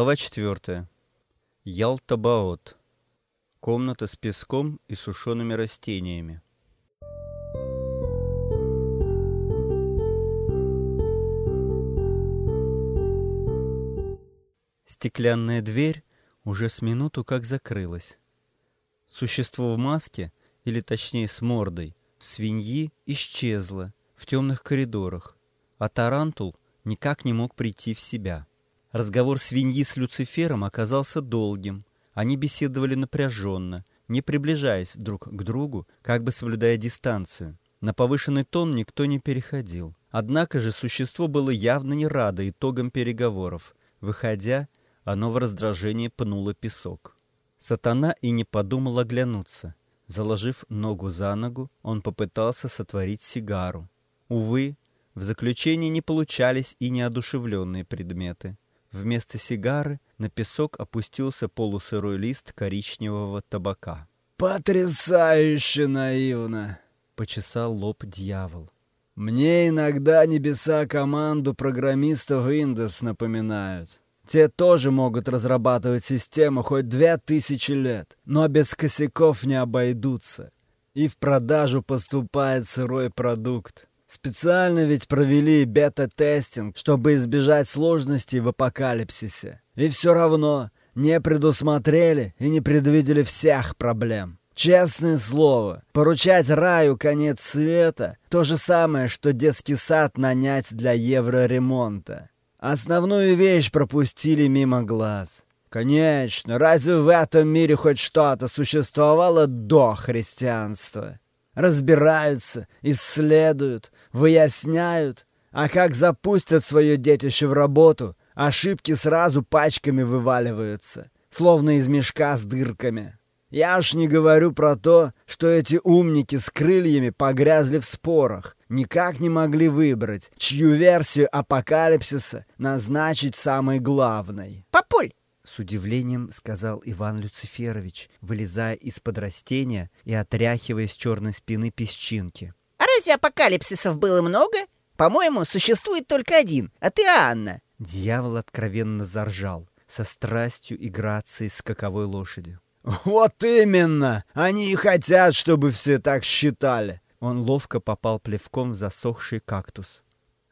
Глава 4. Ялтабаот. Комната с песком и сушеными растениями. Стеклянная дверь уже с минуту как закрылась. Существо в маске, или точнее с мордой, свиньи исчезло в темных коридорах, а тарантул никак не мог прийти в себя. Разговор свиньи с Люцифером оказался долгим. Они беседовали напряженно, не приближаясь друг к другу, как бы соблюдая дистанцию. На повышенный тон никто не переходил. Однако же существо было явно не радо итогам переговоров. Выходя, оно в раздражении пнуло песок. Сатана и не подумал оглянуться. Заложив ногу за ногу, он попытался сотворить сигару. Увы, в заключении не получались и неодушевленные предметы. Вместо сигары на песок опустился полусырой лист коричневого табака. «Потрясающе наивно!» — почесал лоб дьявол. «Мне иногда небеса команду программистов Windows напоминают. Те тоже могут разрабатывать систему хоть две тысячи лет, но без косяков не обойдутся. И в продажу поступает сырой продукт. Специально ведь провели бета-тестинг, чтобы избежать сложностей в апокалипсисе. И все равно не предусмотрели и не предвидели всех проблем. Честное слово, поручать раю конец света – то же самое, что детский сад нанять для евроремонта. Основную вещь пропустили мимо глаз. Конечно, разве в этом мире хоть что-то существовало до христианства? Разбираются, исследуют, выясняют, а как запустят свое детище в работу, ошибки сразу пачками вываливаются, словно из мешка с дырками. Я уж не говорю про то, что эти умники с крыльями погрязли в спорах, никак не могли выбрать, чью версию апокалипсиса назначить самой главной. «Папуль, с удивлением сказал Иван Люциферович, вылезая из-под растения и отряхивая с черной спины песчинки. «А разве апокалипсисов было много? По-моему, существует только один, а ты Анна». Дьявол откровенно заржал, со страстью и грацией скаковой лошади. «Вот именно! Они и хотят, чтобы все так считали!» Он ловко попал плевком в засохший кактус.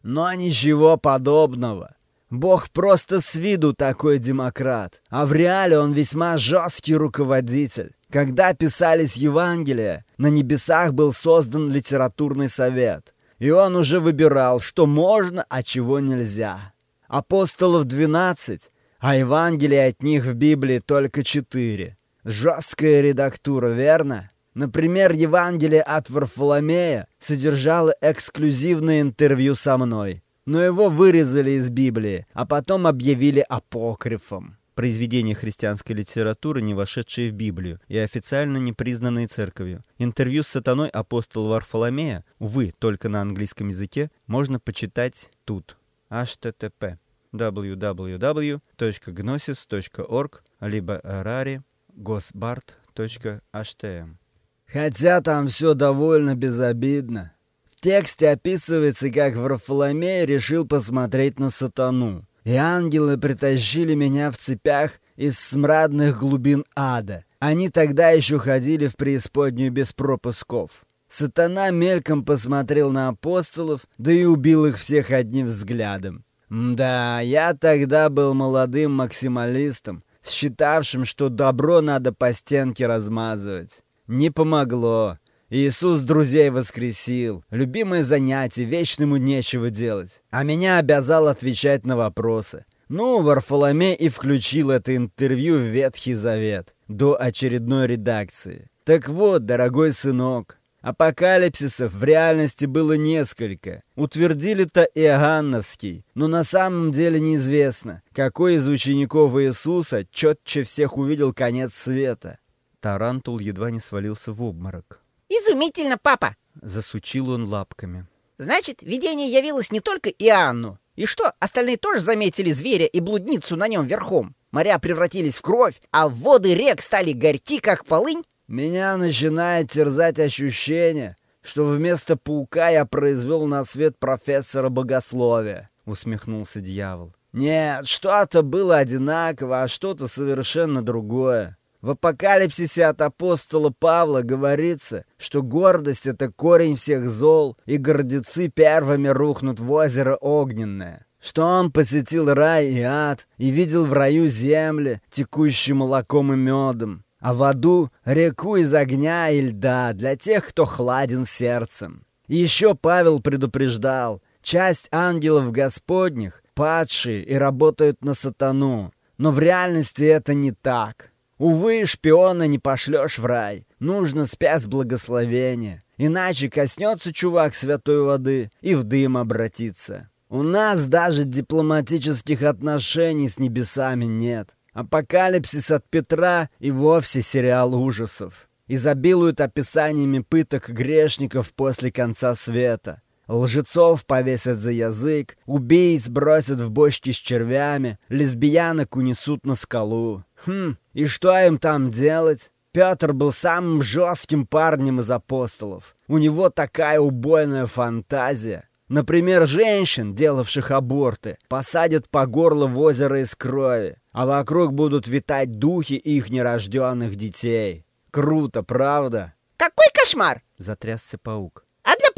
«Но ничего подобного! Бог просто с виду такой демократ, а в реале он весьма жесткий руководитель. Когда писались Евангелия, на небесах был создан литературный совет, и он уже выбирал, что можно, а чего нельзя. Апостолов 12, а Евангелия от них в Библии только 4. Жесткая редактура, верно? Например, Евангелие от Варфоломея содержало эксклюзивное интервью со мной но его вырезали из Библии, а потом объявили апокрифом. Произведение христианской литературы, не вошедшее в Библию и официально не признанное церковью. Интервью с сатаной апостола Варфоломея, увы, только на английском языке, можно почитать тут. http www.gnosis.org либо rari gosbart.htm Хотя там все довольно безобидно. Тексте описывается, как Варфоломей решил посмотреть на сатану. И ангелы притащили меня в цепях из смрадных глубин ада. Они тогда еще ходили в преисподнюю без пропусков. Сатана мельком посмотрел на апостолов, да и убил их всех одним взглядом. Да, я тогда был молодым максималистом, считавшим, что добро надо по стенке размазывать. Не помогло. Иисус друзей воскресил. Любимое занятие, вечному нечего делать. А меня обязал отвечать на вопросы. Ну, Варфоломей и включил это интервью в Ветхий Завет до очередной редакции. Так вот, дорогой сынок, апокалипсисов в реальности было несколько. Утвердили-то Иоанновский, но на самом деле неизвестно, какой из учеников Иисуса четче всех увидел конец света. Тарантул едва не свалился в обморок. Изумительно, папа!» Засучил он лапками. «Значит, видение явилось не только Иоанну. И что, остальные тоже заметили зверя и блудницу на нем верхом? Моря превратились в кровь, а воды рек стали горьки, как полынь?» «Меня начинает терзать ощущение, что вместо паука я произвел на свет профессора богословия», — усмехнулся дьявол. Нет, что-то было одинаково, а что-то совершенно другое. В апокалипсисе от апостола Павла говорится, что гордость — это корень всех зол, и гордецы первыми рухнут в озеро огненное. Что он посетил рай и ад, и видел в раю земли, текущие молоком и медом, а в аду — реку из огня и льда для тех, кто хладен сердцем. И еще Павел предупреждал, часть ангелов господних падшие и работают на сатану, но в реальности это не так. Увы, шпиона не пошлешь в рай. Нужно спять благословения. Иначе коснется чувак святой воды и в дым обратится. У нас даже дипломатических отношений с небесами нет. Апокалипсис от Петра и вовсе сериал ужасов. Изобилует описаниями пыток грешников после конца света. Лжецов повесят за язык, убийц бросят в бочки с червями, лесбиянок унесут на скалу. Хм, и что им там делать? Петр был самым жестким парнем из апостолов. У него такая убойная фантазия. Например, женщин, делавших аборты, посадят по горло в озеро из крови, а вокруг будут витать духи их нерожденных детей. Круто, правда? Какой кошмар! Затрясся паук.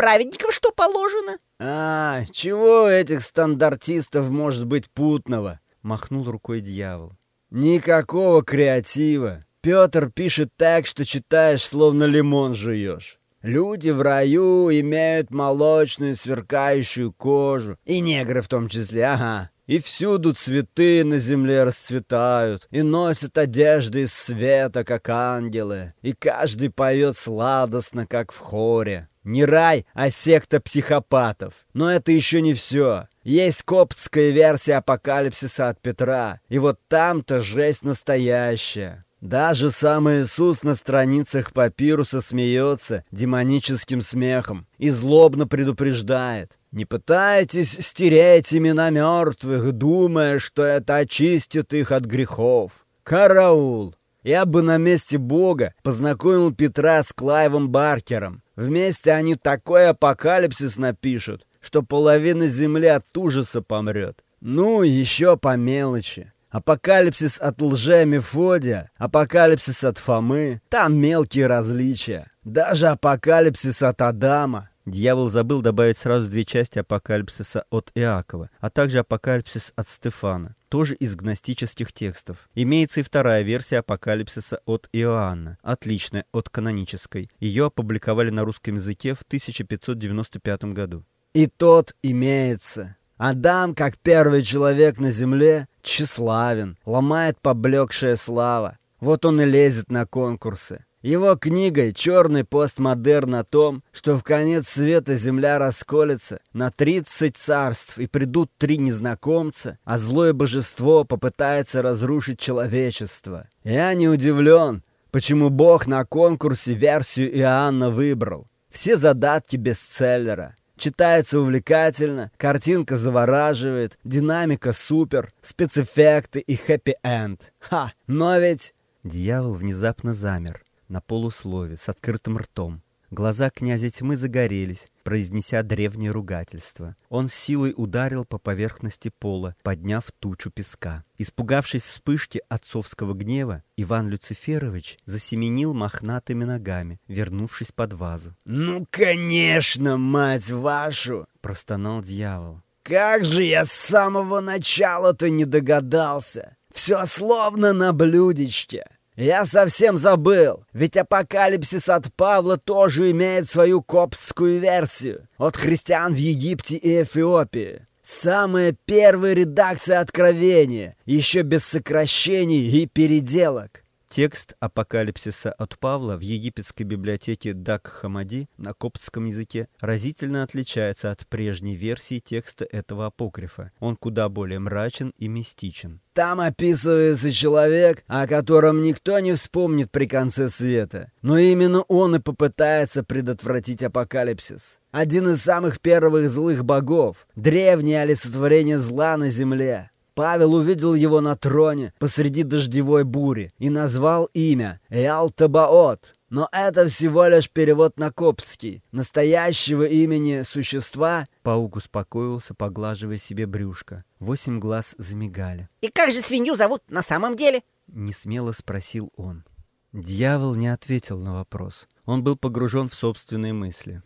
Для праведников что положено? А, чего этих стандартистов может быть путного? Махнул рукой дьявол. Никакого креатива. Петр пишет так, что читаешь, словно лимон жуешь. Люди в раю имеют молочную сверкающую кожу. И негры в том числе, ага. И всюду цветы на земле расцветают, и носят одежды из света, как ангелы, и каждый поет сладостно, как в хоре. Не рай, а секта психопатов. Но это еще не все. Есть коптская версия апокалипсиса от Петра, и вот там-то жесть настоящая. Даже сам Иисус на страницах папируса смеется демоническим смехом и злобно предупреждает. «Не пытайтесь стереть имена мертвых, думая, что это очистит их от грехов. Караул! Я бы на месте Бога познакомил Петра с Клайвом Баркером. Вместе они такой апокалипсис напишут, что половина земли от ужаса помрет. Ну, еще по мелочи. Апокалипсис от лже-Мефодия, апокалипсис от Фомы, там мелкие различия. Даже апокалипсис от Адама. Дьявол забыл добавить сразу две части апокалипсиса от Иакова, а также апокалипсис от Стефана, тоже из гностических текстов. Имеется и вторая версия апокалипсиса от Иоанна, отличная от канонической. Ее опубликовали на русском языке в 1595 году. И тот имеется. Адам, как первый человек на земле, тщеславен, ломает поблекшая слава. Вот он и лезет на конкурсы. Его книгой «Черный постмодерн» о том, что в конец света земля расколется на 30 царств и придут три незнакомца, а злое божество попытается разрушить человечество. Я не удивлен, почему Бог на конкурсе версию Иоанна выбрал. Все задатки бестселлера. Читается увлекательно, картинка завораживает, динамика супер, спецэффекты и хэппи-энд. Ха! Но ведь... Дьявол внезапно замер, на полуслове, с открытым ртом. Глаза князя тьмы загорелись, произнеся древнее ругательство. Он с силой ударил по поверхности пола, подняв тучу песка. Испугавшись вспышки отцовского гнева, Иван Люциферович засеменил мохнатыми ногами, вернувшись под вазу. «Ну, конечно, мать вашу!» — простонал дьявол. «Как же я с самого начала-то не догадался! Все словно на блюдечке!» Я совсем забыл, ведь апокалипсис от Павла тоже имеет свою коптскую версию от христиан в Египте и Эфиопии. Самая первая редакция Откровения, еще без сокращений и переделок. Текст апокалипсиса от Павла в египетской библиотеке Дак-Хамади на коптском языке разительно отличается от прежней версии текста этого апокрифа. Он куда более мрачен и мистичен. Там описывается человек, о котором никто не вспомнит при конце света. Но именно он и попытается предотвратить апокалипсис. Один из самых первых злых богов, древнее олицетворение зла на земле. Павел увидел его на троне посреди дождевой бури и назвал имя Эалтабаот. Но это всего лишь перевод на коптский. Настоящего имени существа Паук успокоился, поглаживая себе брюшко. Восемь глаз замигали. И как же свинью зовут на самом деле? Несмело спросил он. Дьявол не ответил на вопрос. Он был погружен в собственные мысли.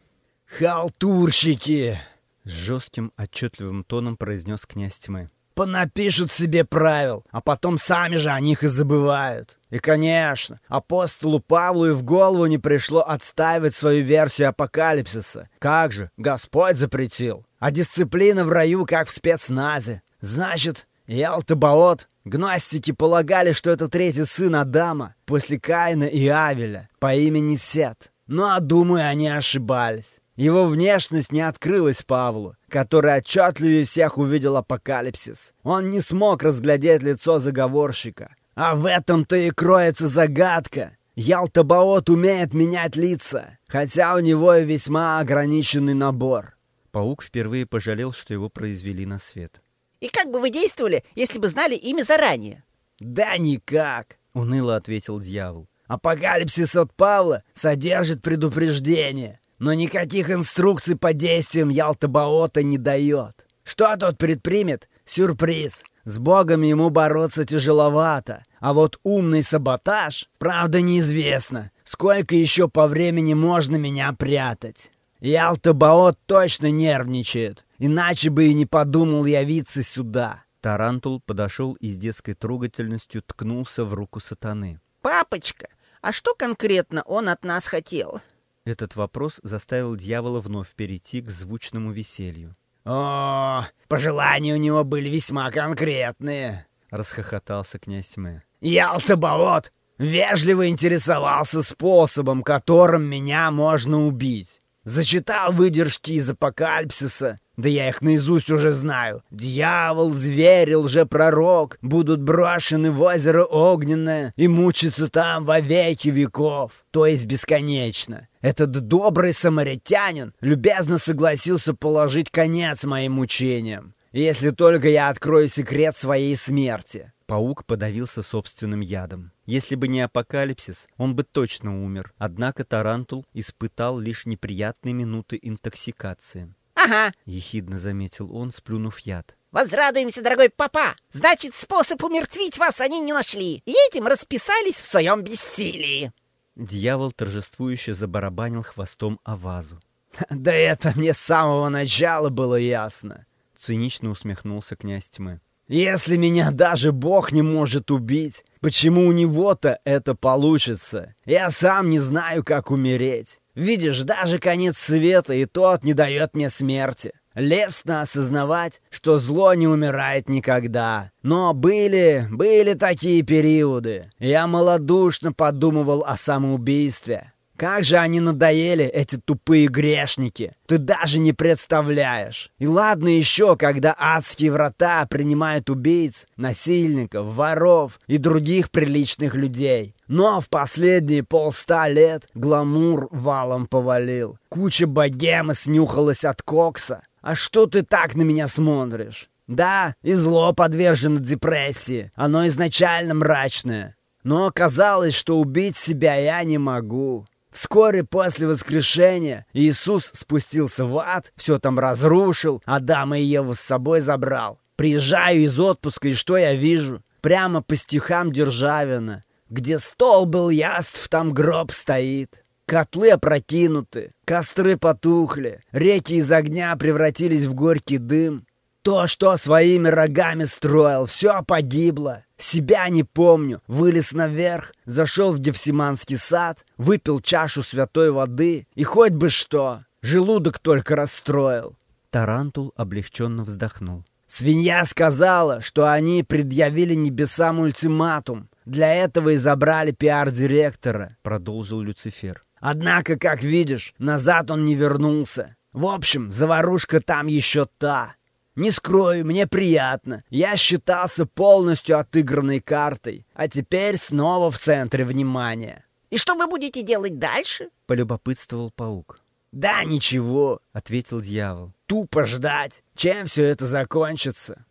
«Халтурщики!» С жестким, отчетливым тоном произнес князь тьмы. Понапишут себе правил, а потом сами же о них и забывают. И, конечно, апостолу Павлу и в голову не пришло отстаивать свою версию апокалипсиса. Как же, Господь запретил. А дисциплина в раю, как в спецназе. Значит, Ялтабаот, гностики полагали, что это третий сын Адама после Каина и Авеля по имени Сет. Ну а думаю, они ошибались. Его внешность не открылась Павлу, который отчетливее всех увидел апокалипсис. Он не смог разглядеть лицо заговорщика. А в этом-то и кроется загадка. Ялтабаот умеет менять лица, хотя у него и весьма ограниченный набор. Паук впервые пожалел, что его произвели на свет. И как бы вы действовали, если бы знали имя заранее? «Да никак», — уныло ответил дьявол. «Апокалипсис от Павла содержит предупреждение но никаких инструкций по действиям Ялтабаота не дает. Что тот предпримет? Сюрприз. С богом ему бороться тяжеловато, а вот умный саботаж, правда, неизвестно, сколько еще по времени можно меня прятать. Ялдабаот точно нервничает, иначе бы и не подумал явиться сюда. Тарантул подошел и с детской трогательностью ткнулся в руку сатаны. «Папочка, а что конкретно он от нас хотел?» Этот вопрос заставил дьявола вновь перейти к звучному веселью. «О, пожелания у него были весьма конкретные», — расхохотался князь Тьмы. «Ялдабаот вежливо интересовался способом, которым меня можно убить. Зачитал выдержки из апокалипсиса, да я их наизусть уже знаю. Дьявол, зверь, лжепророк будут брошены в озеро Огненное и мучиться там во веки веков, то есть бесконечно. Этот добрый самаритянин любезно согласился положить конец моим мучениям, если только я открою секрет своей смерти. Паук подавился собственным ядом. Если бы не апокалипсис, он бы точно умер. Однако Тарантул испытал лишь неприятные минуты интоксикации. «Ага», — ехидно заметил он, сплюнув яд. «Возрадуемся, дорогой папа! Значит, способ умертвить вас они не нашли, и этим расписались в своем бессилии!» Дьявол торжествующе забарабанил хвостом о вазу. «Да это мне с самого начала было ясно!» Цинично усмехнулся князь тьмы. Если меня даже Бог не может убить, почему у него-то это получится? Я сам не знаю, как умереть. Видишь, даже конец света и тот не дает мне смерти. Лестно осознавать, что зло не умирает никогда. Но были, были такие периоды. Я малодушно подумывал о самоубийстве. Как же они надоели, эти тупые грешники. Ты даже не представляешь. И ладно еще, когда адские врата принимают убийц, насильников, воров и других приличных людей. Но в последние полста лет гламур валом повалил. Куча богемы снюхалась от кокса. А что ты так на меня смотришь? Да, и зло подвержено депрессии. Оно изначально мрачное. Но оказалось, что убить себя я не могу. Вскоре после воскрешения Иисус спустился в ад, все там разрушил, Адама и Еву с собой забрал. Приезжаю из отпуска, и что я вижу? Прямо по стихам Державина. Где стол был яств, там гроб стоит. Котлы опрокинуты, костры потухли, реки из огня превратились в горький дым. То, что своими рогами строил, все погибло. Себя не помню. Вылез наверх, зашел в Гефсиманский сад, выпил чашу святой воды, и хоть бы что, желудок только расстроил. Тарантул облегченно вздохнул. Свинья сказала, что они предъявили небесам ультиматум. Для этого и забрали пиар-директора, продолжил Люцифер. Однако, как видишь, назад он не вернулся. В общем, заварушка там еще та. Не скрою, мне приятно. Я считался полностью отыгранной картой, а теперь снова в центре внимания. «И что вы будете делать дальше?» — полюбопытствовал паук. «Да ничего», — ответил дьявол. «Тупо ждать, чем все это закончится».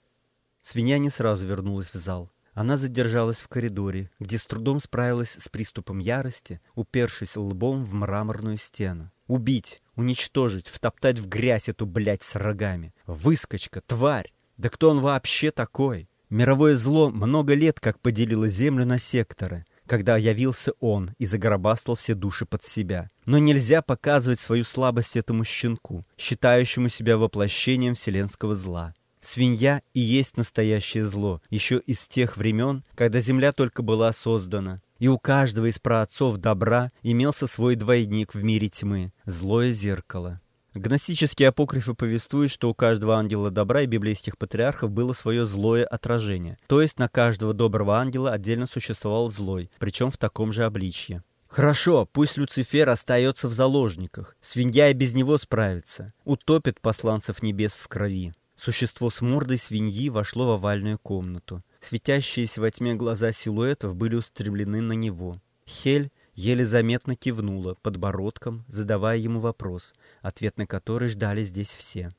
Свинья не сразу вернулась в зал. Она задержалась в коридоре, где с трудом справилась с приступом ярости, упершись лбом в мраморную стену. Убить, уничтожить, втоптать в грязь эту, блядь, с рогами. Выскочка, тварь! Да кто он вообще такой? Мировое зло много лет как поделило землю на секторы, когда явился он и загробастал все души под себя. Но нельзя показывать свою слабость этому щенку, считающему себя воплощением вселенского зла. Свинья и есть настоящее зло, еще из тех времен, когда земля только была создана. И у каждого из праотцов добра имелся свой двойник в мире тьмы — злое зеркало. Гностические апокрифы повествуют, что у каждого ангела добра и библейских патриархов было свое злое отражение. То есть на каждого доброго ангела отдельно существовал злой, причем в таком же обличье. Хорошо, пусть Люцифер остается в заложниках. Свинья и без него справится. Утопит посланцев небес в крови. Существо с мордой свиньи вошло в овальную комнату. Светящиеся во тьме глаза силуэтов были устремлены на него. Хель еле заметно кивнула подбородком, задавая ему вопрос, ответ на который ждали здесь все.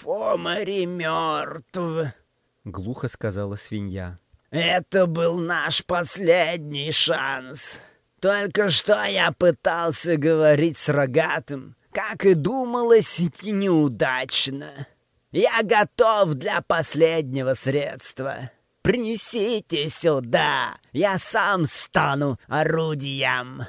«Фомари мертв», — глухо сказала свинья. «Это был наш последний шанс. Только что я пытался говорить с рогатым, как и думалось, неудачно». Я готов для последнего средства. Принесите сюда, я сам стану орудием.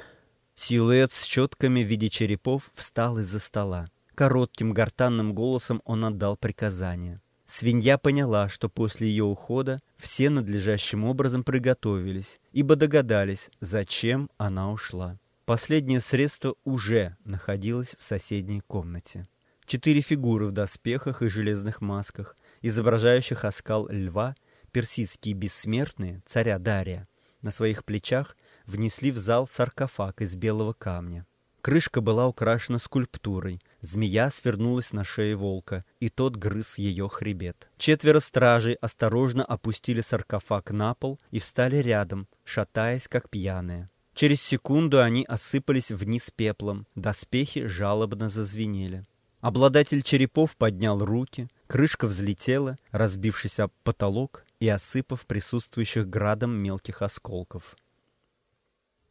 Силуэт с четками в виде черепов встал из-за стола. Коротким гортанным голосом он отдал приказание. Свинья поняла, что после ее ухода все надлежащим образом приготовились, ибо догадались, зачем она ушла. Последнее средство уже находилось в соседней комнате. Четыре фигуры в доспехах и железных масках, изображающих оскал льва, персидские бессмертные, царя Дария, на своих плечах внесли в зал саркофаг из белого камня. Крышка была украшена скульптурой. Змея свернулась на шее волка, и тот грыз ее хребет. Четверо стражей осторожно опустили саркофаг на пол и встали рядом, шатаясь, как пьяные. Через секунду они осыпались вниз пеплом, доспехи жалобно зазвенели. Обладатель черепов поднял руки, крышка взлетела, разбившись об потолок и осыпав присутствующих градом мелких осколков.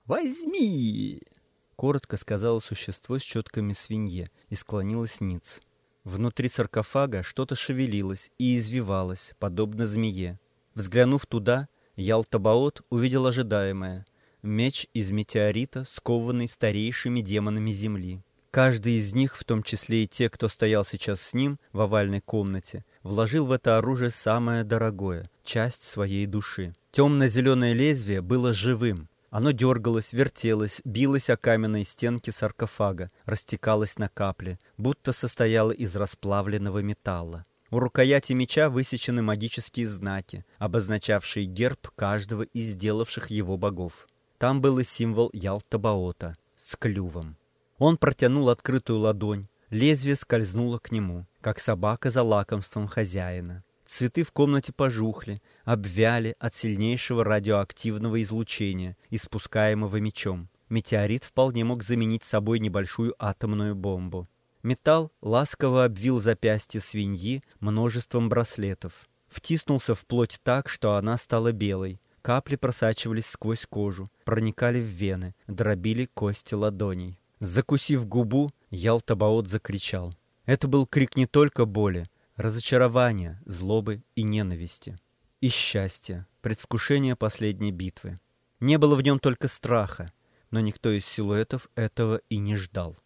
«Возьми!» — коротко сказала существо с четками свинье и склонилось ниц. Внутри саркофага что-то шевелилось и извивалось, подобно змее. Взглянув туда, Ялтабаот увидел ожидаемое — меч из метеорита, скованный старейшими демонами Земли. Каждый из них, в том числе и те, кто стоял сейчас с ним в овальной комнате, вложил в это оружие самое дорогое — часть своей души. Темно-зеленое лезвие было живым. Оно дергалось, вертелось, билось о каменные стенки саркофага, растекалось на капли, будто состояло из расплавленного металла. У рукояти меча высечены магические знаки, обозначавшие герб каждого из сделавших его богов. Там был и символ Ялтабаота с клювом. Он протянул открытую ладонь. Лезвие скользнуло к нему, как собака за лакомством хозяина. Цветы в комнате пожухли, обвяли от сильнейшего радиоактивного излучения, испускаемого мечом. Метеорит вполне мог заменить собой небольшую атомную бомбу. Металл ласково обвил запястье свиньи множеством браслетов. Втиснулся в плоть так, что она стала белой. Капли просачивались сквозь кожу, проникали в вены, дробили кости ладоней. Закусив губу, Ялтабаот закричал. Это был крик не только боли, разочарования, злобы и ненависти. И счастья, предвкушения последней битвы. Не было в нем только страха, но никто из силуэтов этого и не ждал.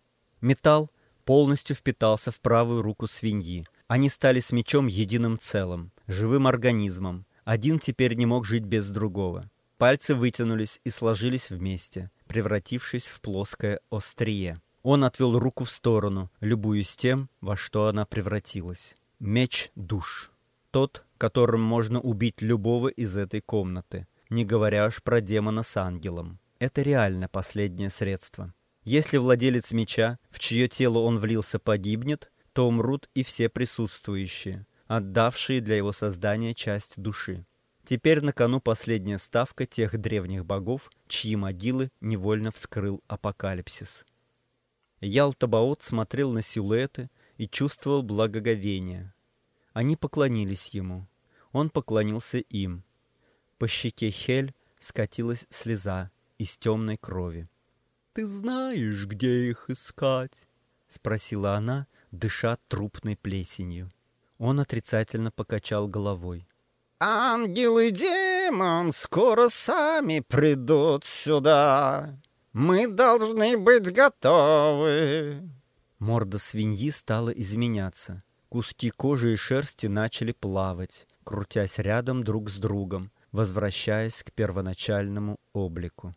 Металл полностью впитался в правую руку свиньи. Они стали с мечом единым целым, живым организмом. Один теперь не мог жить без другого. Пальцы вытянулись и сложились вместе превратившись в плоское острие. Он отвел руку в сторону, любуясь тем, во что она превратилась. Меч душ. Тот, которым можно убить любого из этой комнаты, не говоря уж про демона с ангелом. Это реально последнее средство. Если владелец меча, в чье тело он влился, погибнет, то умрут и все присутствующие, отдавшие для его создания часть души. Теперь на кону последняя ставка тех древних богов, чьи могилы невольно вскрыл апокалипсис. Ялтабаот смотрел на силуэты и чувствовал благоговение. Они поклонились ему. Он поклонился им. По щеке Хель скатилась слеза из темной крови. «Ты знаешь, где их искать?» — спросила она, дыша трупной плесенью. Он отрицательно покачал головой. «Ангел и демон скоро сами придут сюда. Мы должны быть готовы». Морда свиньи стала изменяться. Куски кожи и шерсти начали плавать, крутясь рядом друг с другом, возвращаясь к первоначальному облику.